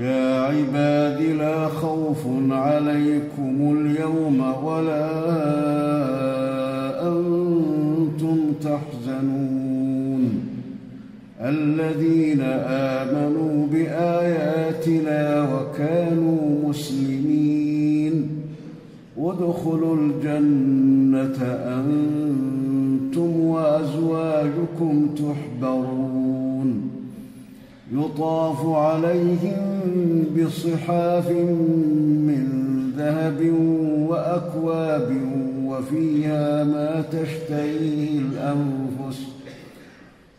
يا عباد لا خوف عليكم اليوم ولا أنتم تحزنون. الذين آمنوا بآياتنا وكانوا مسلمين. ادخلوا الجنة أنتم وأزواجكم تحبرون. يطاف عليهم بصحاف من ذهب وأكواب وفيها ما تشتهيه الأنفس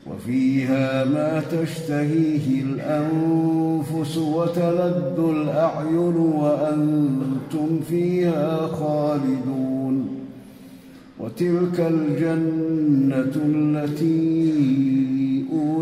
وفيها ما تشتهيه الأنفس وتلذ الأعين وأنتم فيها خالدون وتلك الجنة التي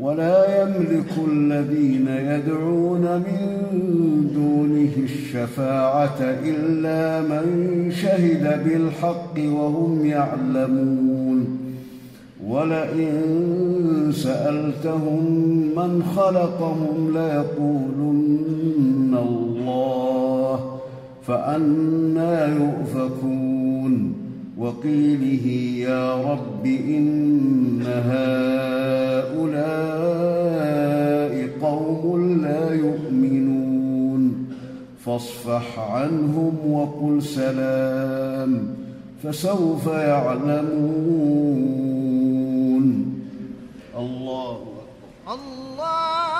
ولا يملك الذين يدعون من دونه الشفاعة إلا من شهد بالحق وهم يعلمون. ولئن سألتهم من خلقهم ليقولن الله فانى يؤفكون. وقيله يا رب إن هؤلاء فاصفح عنهم وقل سلام فسوف يعلمون. الله الله